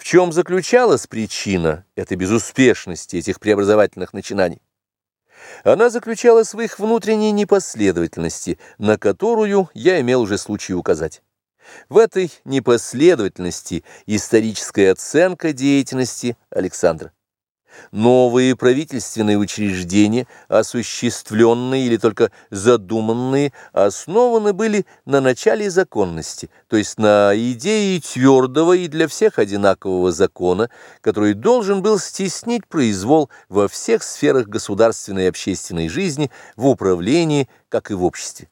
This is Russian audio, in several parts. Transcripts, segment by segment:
В чем заключалась причина этой безуспешности этих преобразовательных начинаний? Она заключалась в их внутренней непоследовательности, на которую я имел уже случай указать. В этой непоследовательности историческая оценка деятельности Александра. Новые правительственные учреждения, осуществленные или только задуманные, основаны были на начале законности, то есть на идее твердого и для всех одинакового закона, который должен был стеснить произвол во всех сферах государственной и общественной жизни, в управлении, как и в обществе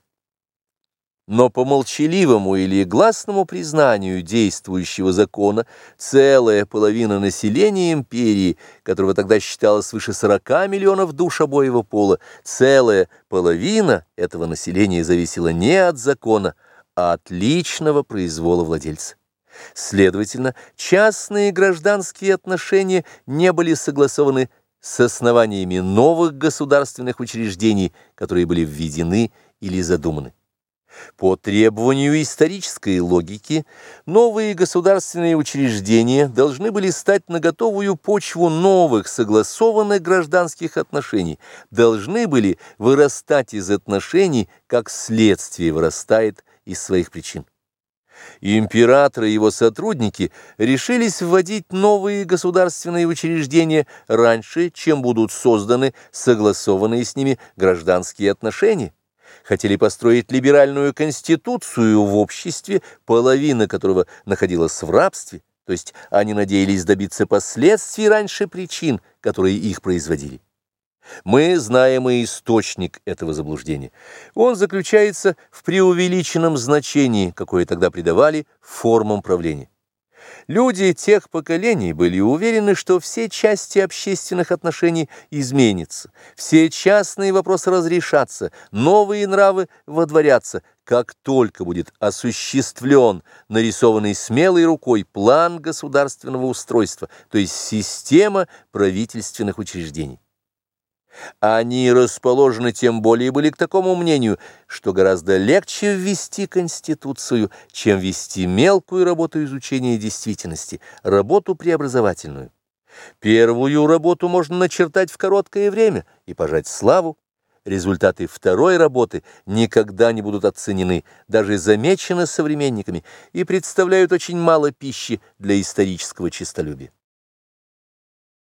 но по молчаливому или гласному признанию действующего закона целая половина населения империи, которого тогда считалось свыше 40 миллионов душ обоего пола, целая половина этого населения зависела не от закона, а от личного произвола владельца. Следовательно, частные гражданские отношения не были согласованы с основаниями новых государственных учреждений, которые были введены или задуманы. По требованию исторической логики, новые государственные учреждения должны были стать на готовую почву новых согласованных гражданских отношений, должны были вырастать из отношений, как следствие вырастает из своих причин. Император и его сотрудники решились вводить новые государственные учреждения раньше, чем будут созданы согласованные с ними гражданские отношения хотели построить либеральную конституцию в обществе, половина которого находилась в рабстве, то есть они надеялись добиться последствий раньше причин, которые их производили. Мы знаем и источник этого заблуждения. Он заключается в преувеличенном значении, какое тогда придавали формам правления. Люди тех поколений были уверены, что все части общественных отношений изменятся, все частные вопросы разрешатся, новые нравы водворятся, как только будет осуществлен нарисованный смелой рукой план государственного устройства, то есть система правительственных учреждений. Они расположены тем более были к такому мнению, что гораздо легче ввести Конституцию, чем вести мелкую работу изучения действительности, работу преобразовательную. Первую работу можно начертать в короткое время и пожать славу. Результаты второй работы никогда не будут оценены, даже замечены современниками, и представляют очень мало пищи для исторического честолюбия.